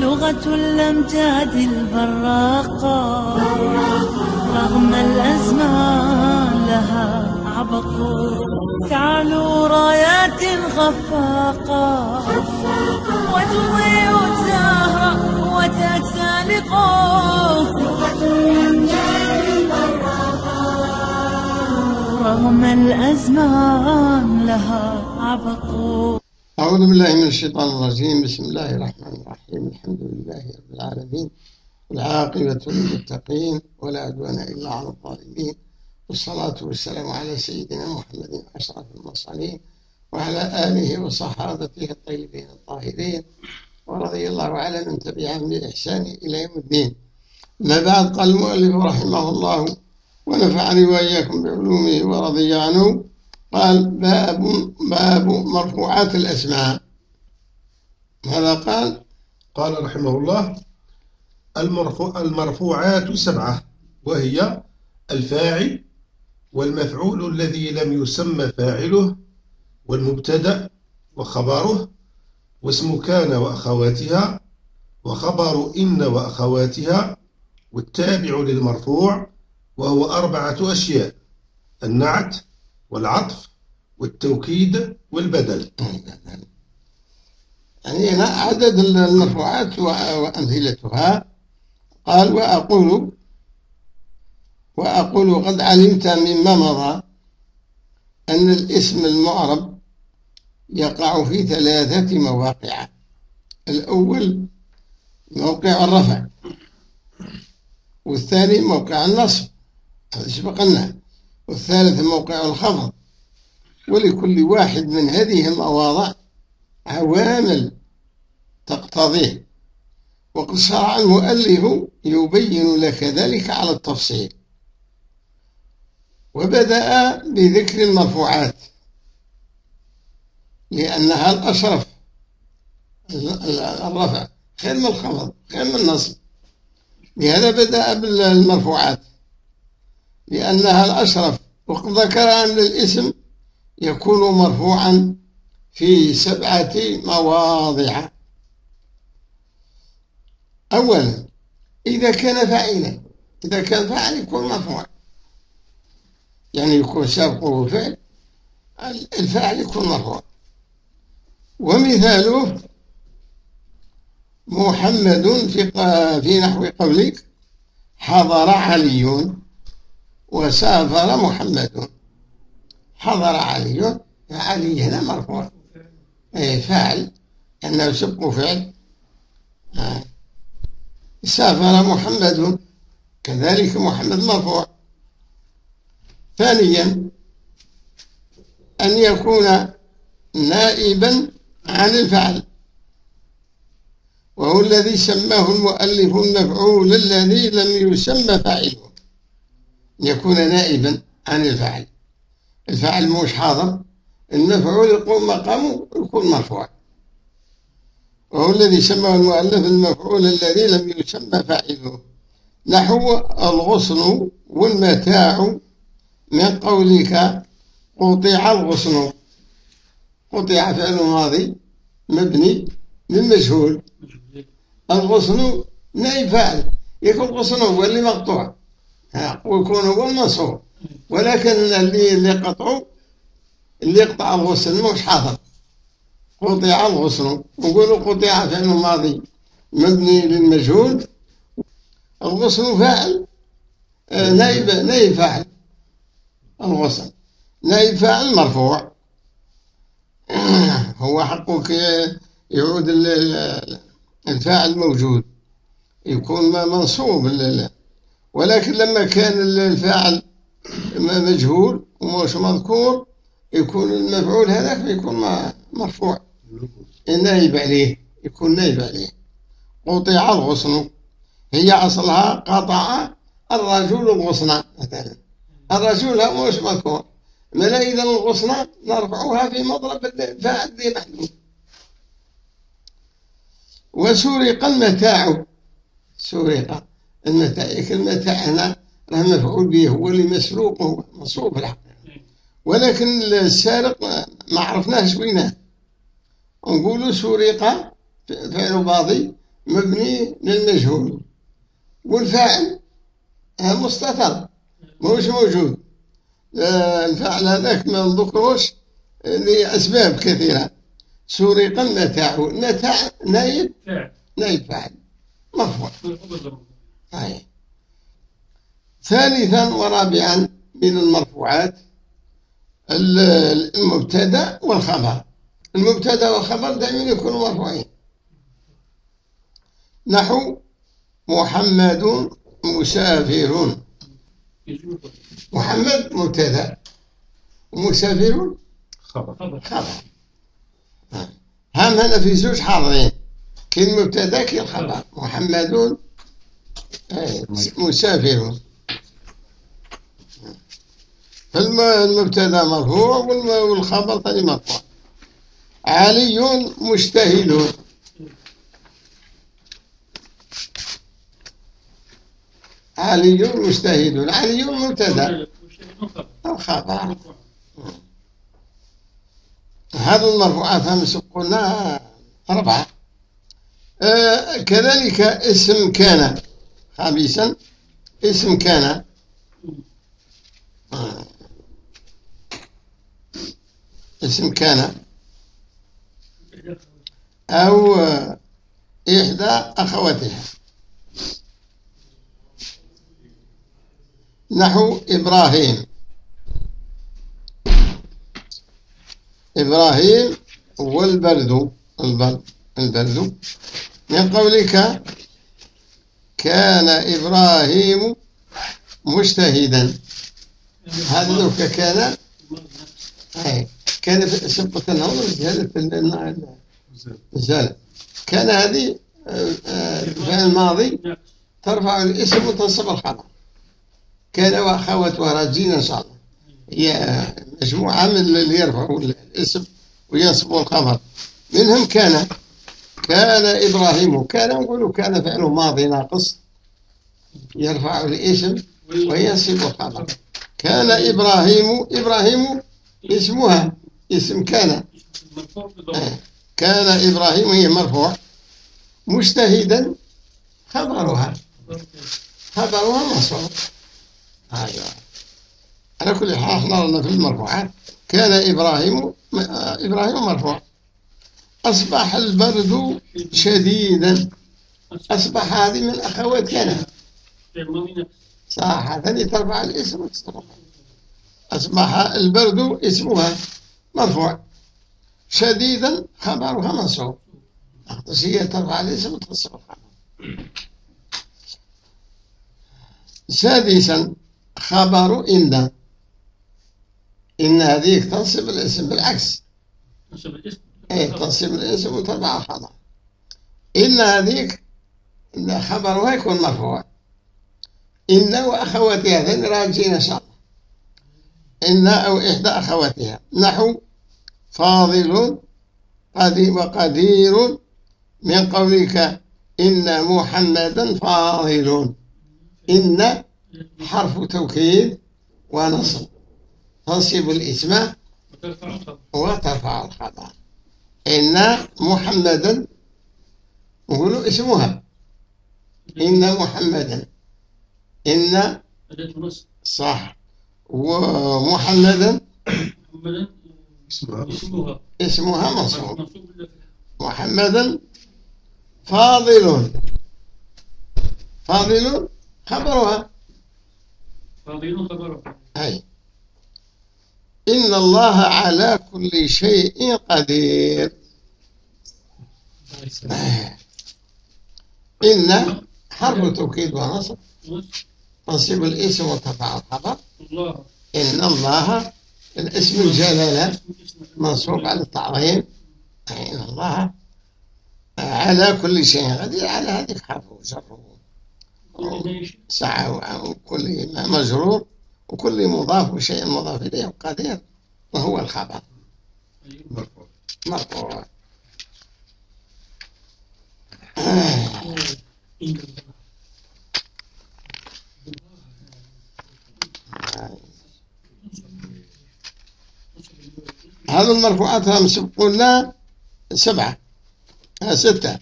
لغة الأمجاد البراقة. رغم الأزمان لها عبق. تعلو رايات خفاقة. وتضيء الزهر وتتسالق رغم الأزمان لها عبق. أعوذ بالله من الشيطان الرجيم. بسم الله الرحمن الرحيم. الحمد لله رب العالمين والعاقبة للمتقين ولا عدوان إلا على الظالمين والصلاة والسلام على سيدنا محمد أشرف المرسلين وعلى آله وصحابته الطيبين الطاهرين ورضي الله على من تبعهم بإحسان إلى يوم الدين. ما بعد قال المؤلف رحمه الله ونفعني وإياكم بعلومه ورضي عنه قال باب باب مرفوعات الأسماء ماذا قال؟ قال رحمه الله المرفوع المرفوعات سبعة وهي الفاعل والمفعول الذي لم يسمى فاعله والمبتدأ وخبره واسم كان وأخواتها وخبر إن وأخواتها والتابع للمرفوع وهو أربعة أشياء النعت والعطف والتوكيد والبدل. يعني هنا عدد المرفوعات وأمثلتها. قال وأقول وأقول قد علمت مما مضى أن الاسم المعرب يقع في ثلاثة مواقع. الأول موقع الرفع والثاني موقع النصب. هذا سبقنا والثالث موقع الخفض ولكل واحد من هذه المواضع عوامل تقتضيه. وقد شرع المؤلف يبين لك ذلك على التفصيل. وبدأ بذكر المرفوعات. لأنها الأشرف. الرفع. خير من الخفض خير من النصب. لهذا بدأ بالمرفوعات. لأنها الأشرف. وقد ذكر أن الاسم يكون مرفوعا في سبعة مواضع. أولا إذا كان فاعلا إذا كان فاعل يكون مرفوع يعني يكون سابقه فعل الفاعل يكون مرفوع ومثاله محمد في في نحو قولك حضر علي. وسافر محمد. حضر علي. علي هنا مرفوع. أي فاعل أنه سبق فعل. آه. سافر محمد. كذلك محمد مرفوع. ثانيا أن يكون نائبا عن الفعل. وهو الذي سماه المؤلف المفعول الذي لم يسمى فاعله. يكون نائبا عن الفعل الفعل مش حاضر المفعول يقوم مقامه يكون مرفوع وهو الذي سماه المؤلف المفعول الذي لم يسمى فاعله. نحو الغصن والمتاع من قولك قطع الغصن. قطع فعل ماضي مبني من مجهول. الغصن نائب فاعل. يكون الغصن هو اللي مقطوع ويكون هو المنصوب ولكن اللي اللي قطعوا اللي يقطع الغصن مش حاضر قطع الغصن نقولوا قطع فعل ماضي مبني للمجهول الغصن فاعل. آه، نائب نائب فاعل الغصن نائب فاعل مرفوع. هو حقك يعود الفاعل موجود. يكون منصوب ولكن لما كان الفاعل مجهول ومش مذكور يكون المفعول هذاك يكون مرفوع. نائب عليه يكون نائب عليه. قطع الغصن. هي أصلها قطع الرجل الغصن مثلا. الرجل مش مذكور. ما إذا الغصن نرفعها في مضرب الفاعل ذي محلول وسرق المتاع. سرق. المتاع المتاع هنا راه مفعول به هو اللي مسروق هو مصروف الحقيقة ولكن السارق ما عرفناهش وينه نقولوا سرق فعل ماضي مبني للمجهول. والفاعل مستتر مش موجود. الفعل هذاك ما نذكروش لأسباب كثيرة. سرق المتاع المتاع نايب فعل. نايب فاعل. مرفوع أي. ثالثا ورابعا من المرفوعات ال- المبتدأ والخبر. المبتدأ والخبر دائما يكونوا مرفوعين. نحو محمد مسافر. محمد مبتدأ ومسافر خبر. خبر. خبر هم هنا في زوج حاضرين كاين المبتدا كاين الخبر محمد مسافر فالم- المبتدا مرفوع والخبر ثاني مرفوع. علي مجتهد. علي مجتهد. علي مبتدا. الخبر. هذا المرفوعات خمس قلنا أربعة آه كذلك اسم كان. خامسا اسم كان آه. اسم كان أو آه، إحدى أخواتها نحو إبراهيم إبراهيم والبرد البرد البرد من قولك كان إبراهيم مجتهدا. هذا لو كان أي كان في سبقة النظر زالت زالت كان هذه آه، آه، الفعل الماضي ترفع الاسم وتنصب الخبر. كان واخواتها راجين إن شاء الله. هي مجموعة من اللي يرفعوا الاسم وينصبوا الخبر. منهم كان كان إبراهيم كان نقولوا كان فعل ماضي ناقص يرفع الاسم وينصب الخبر كان إبراهيم إبراهيم اسمها اسم كان. كان إبراهيم هي مرفوع مجتهدا خبرها. خبرها منصوب أيوه على كل حال إحنا في المرفوعات. كان إبراهيم آه، إبراهيم مرفوع. أصبح البرد شديدا. أصبح هذه من أخوات كان صح هذه ترفع الاسم. أصبح البرد اسمها مرفوع. شديدا خبرها منصوب. هي ترفع الاسم وتنصب سادسا خبر إن. إن هذيك تنصب الاسم بالعكس. نسب الاسم. إيه تنصب الاسم وترفع الخبر إن هذيك خبرها يكون مرفوع. إن وأخواتها هذين راجين إن شاء الله إن أو إحدى أخواتها. نحو فاضل قدير وقدير من قولك إن محمدا فاضل. إن حرف توكيد ونصب. تنصب الاسم وترفع الخبر. إن محمدا نقول اسمها. إن محمدا. إن صح. ومحمدا. محمدا. اسمها. منصوب. محمدا فاضل. فاضل خبرها. فاضل خبره أي. إن الله على كل شيء قدير. إن حرف توكيد ونصب. تنصب الاسم وترفع الخبر. إن الله الاسم الجلالة منصوب على التعظيم إن الله على كل شيء قدير. على هذه حرف وجره سعى وكل مجرور. وكل مضاف وشيء مضاف إليه وقدير وهو الخبر. مرفوع. مرفوع. هذا المرفوعات خمس قلنا سبعة. ستة.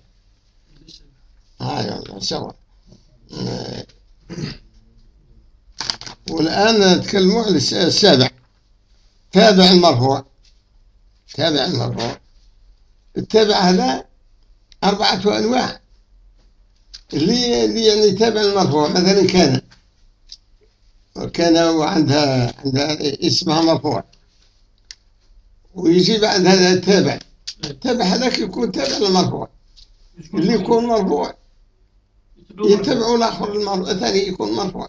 هاي آه. والآن نتكلموا عن الس- السابع. تابع المرفوع تابع المرفوع التابع هذا أربعة أنواع. اللي اللي يعني تابع المرفوع مثلا كان. كان وعندها عندها اسمها مرفوع ويجي بعد هذا التابع. التابع هذاك يكون تابع للمرفوع اللي يكون مرفوع. يتبع الآخر المر... الثاني يكون مرفوع.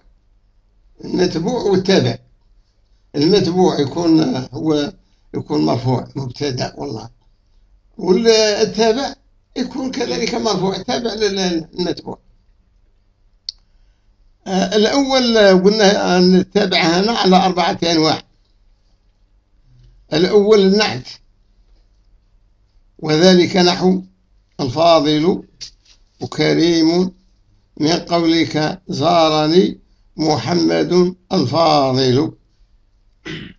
المتبوع والتابع. المتبوع يكون هو يكون مرفوع مبتدأ والله. والتابع يكون كذلك مرفوع تابع للمتبوع. آه، الأول قلنا أن التابع هنا على أربعة أنواع. الأول النعت وذلك نحو الفاضل وكريم من قولك زارني محمد الفاضل.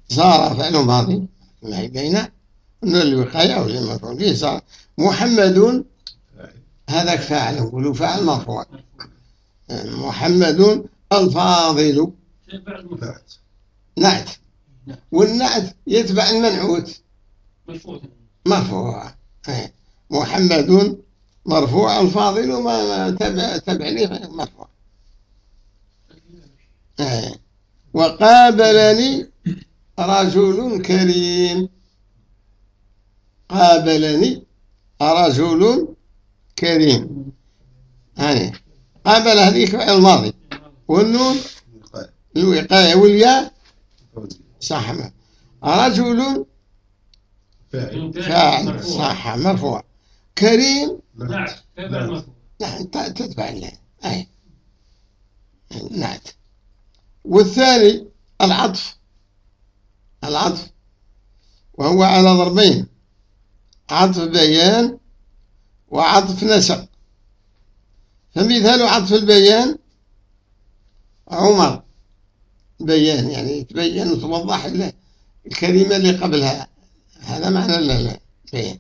زار فعل ماضي. ما بين. من الوقاية أو المفعول به زار محمد هذاك فاعل. نقولوا فاعل مرفوع. محمد الفاضل. نعت. نعت والنعت يتبع المنعوت. مرفوع. إيه. محمد مرفوع الفاضل ما تبع تبع ليه مرفوع. وقابلني رجل كريم قابلني رجل كريم هاني قابل هذيك فعل الماضي والنون وقاية. الوقاية والياء. صح رجل فاعل. صح مرفوع كريم نعم نعت. نعم تتبع له أي نعت والثاني العطف. العطف. وهو على ضربين. عطف بيان وعطف نسق فمثال عطف البيان عمر. بيان يعني تبين وتوضح الكلمة اللي قبلها. هذا معنى لا لا بيان.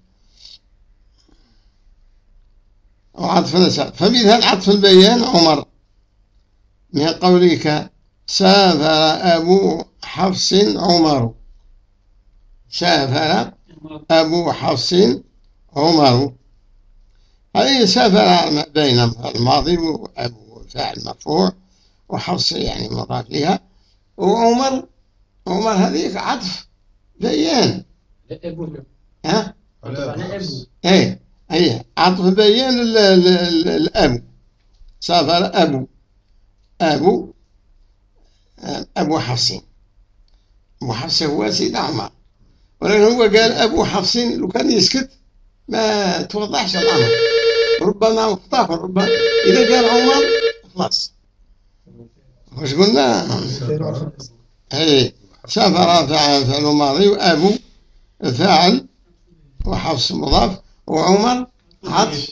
وعطف نسق فمثال عطف البيان عمر. من قولك سافر أبو حفص عمر. سافر أبو حفص عمر. هذه سافر بين الماضي وأبو فاعل مرفوع وحفص يعني مضاف لها وعمر عمر هذيك عطف بيان. ها؟ أبو. إيه إيه عطف بيان ال- ال- ال- الاب سافر أبو. أبو أبو حفص. أبو حفص هو سيد عمر ولكن هو قال أبو حفص لو كان يسكت ما توضحش الأمر. ربما اخطاه ربما إذا قال عمر خلاص. وش قلنا. إيه. سافر فاعل فعل ماضي وأبو فاعل وحفص مضاف وعمر عطف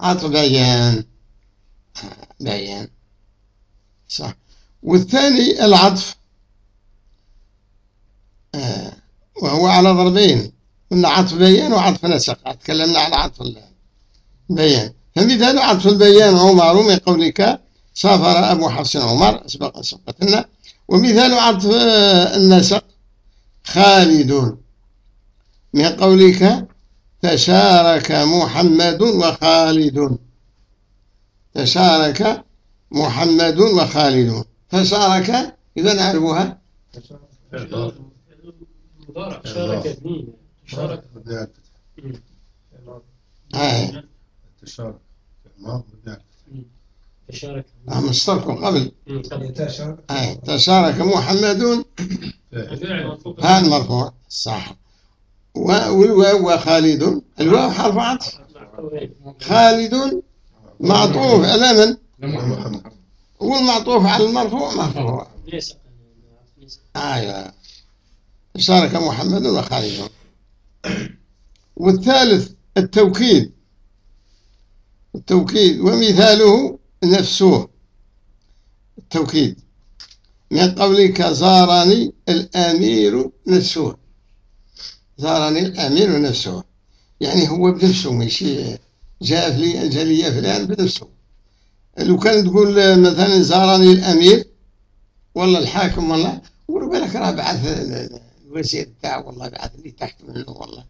عطف بيان. بيان. صح. والثاني العطف. آه، وهو على ضربين. قلنا عطف بيان وعطف نسق. تكلمنا على عطف البيان. فمثال عطف البيان عمر من قولك؟ سافر أبو حفص عمر سبق سبقت لنا ومثال عطف النسق خالد. من قولك؟ تشارك محمد وخالد. تشارك محمد وخالد. تشارك إذا نعرفها. شارك شارك مبني على الفتح. هاي التشارك الماضي مبني على الفتح. شارك هم اشتركوا قبل. هاي تشارك محمد. ها المرفوع صح. و- والواو وخالد الواو حرف عطف. خالد. معطوف. على من؟ محمد. والمعطوف على المرفوع مرفوع. أيوة. شارك محمد وخالد والثالث التوكيد. التوكيد ومثاله نفسه. التوكيد. من قولك زارني الأمير نفسه. زارني الأمير نفسه. يعني هو بنفسه ماشي جاء لي جاء لي فلان بنفسه. لو كان تقول مثلا زارني الأمير ولا الحاكم ولا قولوا بالك راه بعث الوزير تاعه والله بعث لي تحت منه والله.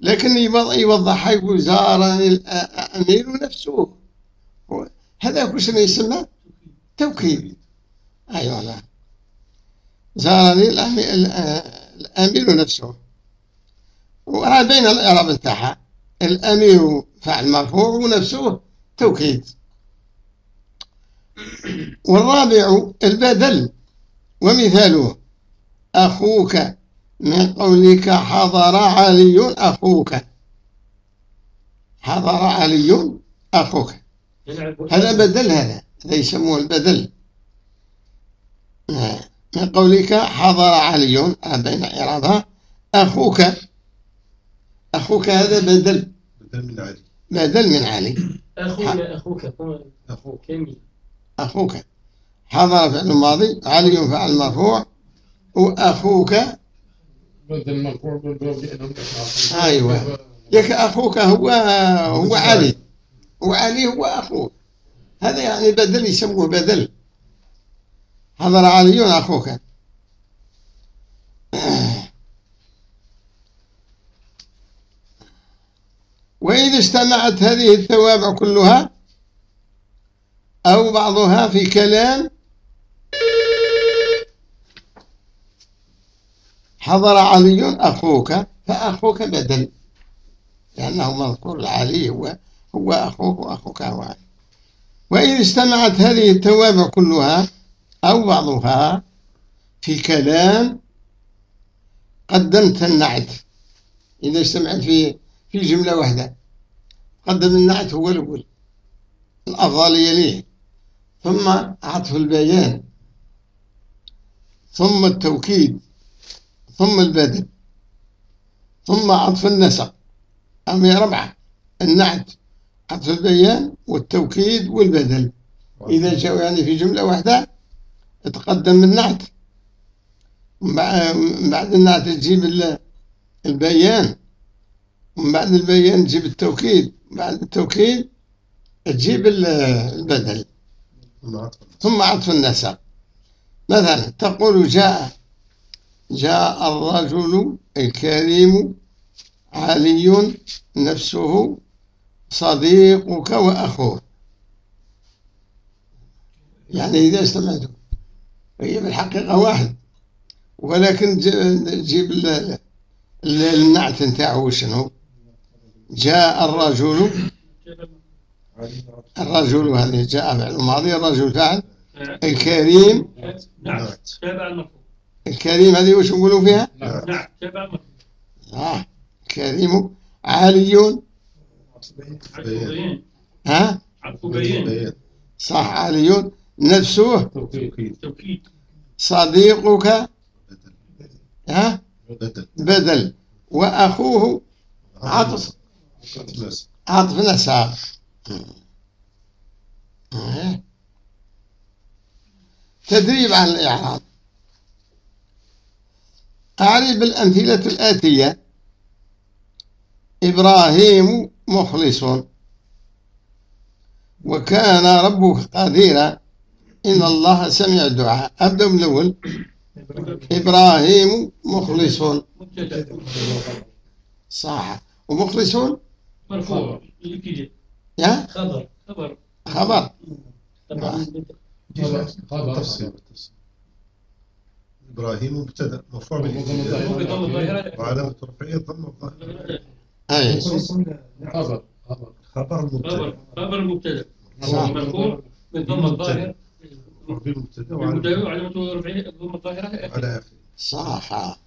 لكن يوض- يوضحها يقول زارني الأمير نفسه. هو- هذا شيء يسمى توكيد. أيوة لا. زارني الأمي- ال- الأمير نفسه. وهذا بين الإعراب نتاعها الأمير فعل مرفوع ونفسه توكيد. والرابع البدل ومثاله أخوك من قولك حضر علي أخوك. حضر علي أخوك. هذا بدل هذا هذا يسموه البدل آه. من قولك حضر علي آه، بين إعرابها أخوك. أخوك هذا بدل بدل من علي. بدل من علي. أخوك أخوك أخوك أخوك. حضر فعل ماضي علي فعل مرفوع وأخوك. بدل مرفوع أيوة. يك أخوك هو هو علي. وعلي هو أخوك. هذا يعني بدل يسموه بدل. حضر علي أخوك. وإذا اجتمعت هذه التوابع كلها أو بعضها في كلام حضر علي أخوك فأخوك بدل لأنه مذكور العلي هو هو أخوك وأخوك هو علي وإذا اجتمعت هذه التوابع كلها أو بعضها في كلام قدمت النعت. إذا اجتمعت في في جملة واحدة قدم النعت هو الأول الأفضلية ليه ثم عطف البيان. ثم التوكيد. ثم البدل ثم عطف النسق. أم ربعة النعت عطف البيان والتوكيد والبدل. إذا جاءوا يعني في جملة واحدة تقدم النعت. من بع- من بعد النعت تجيب ال- البيان. ومن بعد البيان تجيب التوكيد. بعد التوكيد تجيب ال- البدل. ثم عطف النسق مثلا تقول جاء جاء الرجل الكريم علي نفسه صديقك وأخوه يعني إذا استمعتوا هي بالحقيقة واحد. ولكن جيب ال- ال- النعت نتاعو شنو؟ جاء الرجل الرجل هذه جاء فعل ماضي الرجل فعل الكريم. نعم. تابع الكريم هذه وش نقولوا فيها؟ نعم. تابع المفروض آه. كريم علي عطوبيين ها؟ صح علي نفسه؟ توكيد. صديقك؟ ها؟ بدل. بدل وأخوه؟ عطف. عطف آه. تدريب على الإعراب. أعرب الأمثلة الآتية. إبراهيم مخلص. وكان ربك قديرا إن الله سمع الدعاء. أبدأ من الأول. إبراهيم مخلص. صح. ومخلص؟ مرفوع. يا خبر خبر. خبر. طبعا. خبر. إبراهيم مبتدأ. مرفوع بضم بالابتداء الظاهرة وعلامة رفعه ضم الظاهر. أي. خبر. خبر خبر. المبتدأ خبر مبتدأ. مرفوع من ضم الظاهر. مرفوع بالمبتدأ المبتدا وعلامة وعلامة رفعه ضم الظاهرة على صح.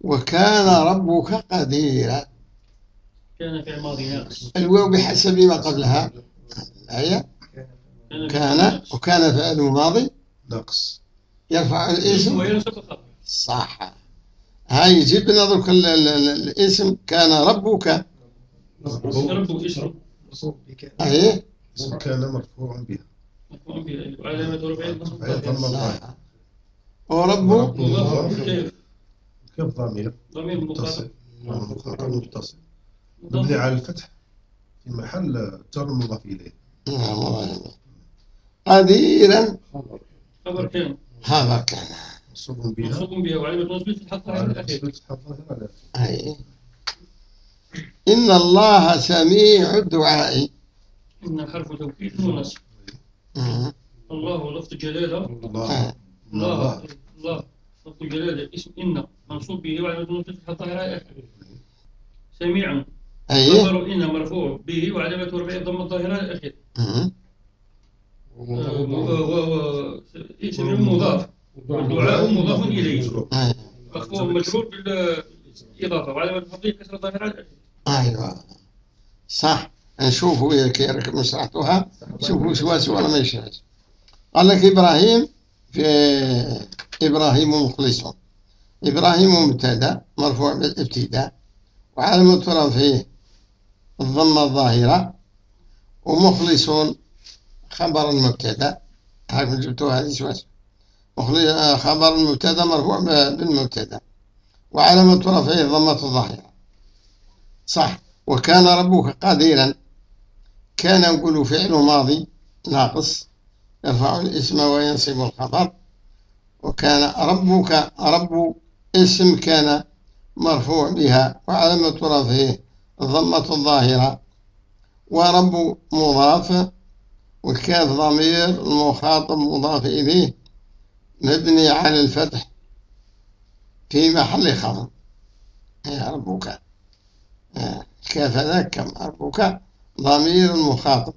وكان ربك قديرا. كان في الماضي ناقص الواو بحسب ما قبلها. الآية كان وكان فعل ماضي ناقص يرفع الاسم. وينصب الخبر صح. هاي ال- ال- الاسم. كان ربك. رب اسم. أي اسم كان مرفوع بها. مفعول به وعلامة رفعه ورب مضاف كيف؟ كيف ضمير؟ ضمير متصل. متصل. مبني على الفتح في محل جر مضاف إليه. قديرا خبر خبر كان هذا كان. منصوب بها. منصوب بها. وعلامة نصبه في الحق على الأخير. أي. إن الله سميع الدعاء. إن حرف توكيد ونصب. الله لفظ جلالة. الله. آه. الله. الله. لفظ جلالة. اسم إن. منصوب به. وعلامة نصبه الحق على الأخير. سميع. أي خبر إن مرفوع به وعلامة رفعه ضم الظاهرة على الأخير مم. اسم مضاف. والدعاء مضاف إليه. مجرور. أي. مخفوض مجرور بالإضافة وعلامة خفضه كسر الظاهرة على الأخير أيوة. صح. نشوفوا يا كي ركب شرحتوها شوفوا سوا سوا ولا ما يشهد قال لك إبراهيم في إبراهيم مخلص إبراهيم مبتدأ مرفوع بالابتداء. وعلامة رفعه الضمة الظاهرة ومخلص خبر المبتدأ. هاكم جبتوا هذه سوا مخلص خبر المبتدأ مرفوع بالمبتدأ. وعلامة رفعه الضمة الظاهرة. صح. وكان ربك قديرا كان نقول فعل ماضي ناقص. يرفع الاسم وينصب الخبر. وكان ربك رب اسم كان مرفوع بها. وعلامة رفعه الضمة الظاهرة ورب مضاف والكاف ضمير المخاطب مضاف إليه مبني على الفتح في محل خفض. يا ربك. آه، كيف ذاك؟ ربك ضمير المخاطب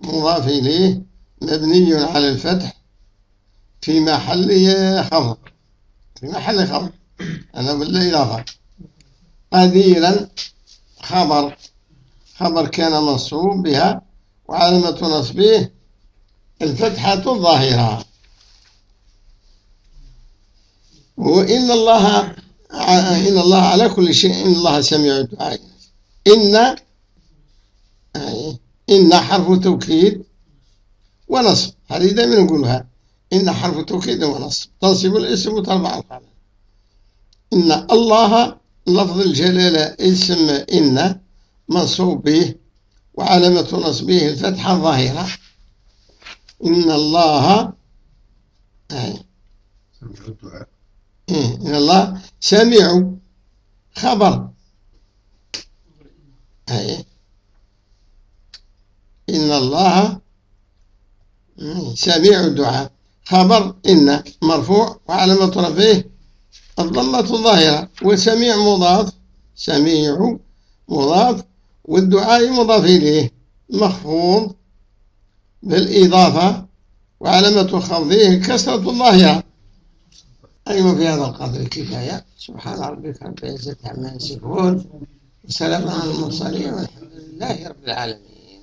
مضاف إليه مبني على الفتح في محل خفض. في محل خفض. أنا بالإضافة قديرا خبر خبر كان منصوب بها وعلامة نصبه الفتحة الظاهرة. وإن الله إن الله على كل شيء إن الله سميع الدعاء. إن أي إن حرف توكيد ونصب. هذه دائما نقولها. إن حرف توكيد ونصب. تنصب الاسم وترفع الخبر إن الله لفظ الجلالة اسم إن منصوب به وعلامة نصبه الفتحة الظاهرة. إن الله إيه، إن الله سميع خبر. إن الله سميع الدعاء خبر إن مرفوع وعلامة رفعه الضمة الظاهرة وسميع مضاف سميع مضاف والدعاء مضاف إليه. مخفوض بالإضافة وعلامة خفضه كسرة الظاهرة. أيوة في هذا القدر كفاية سبحان ربك رب العزة عما يصفون. وسلام على المرسلين والحمد لله رب العالمين.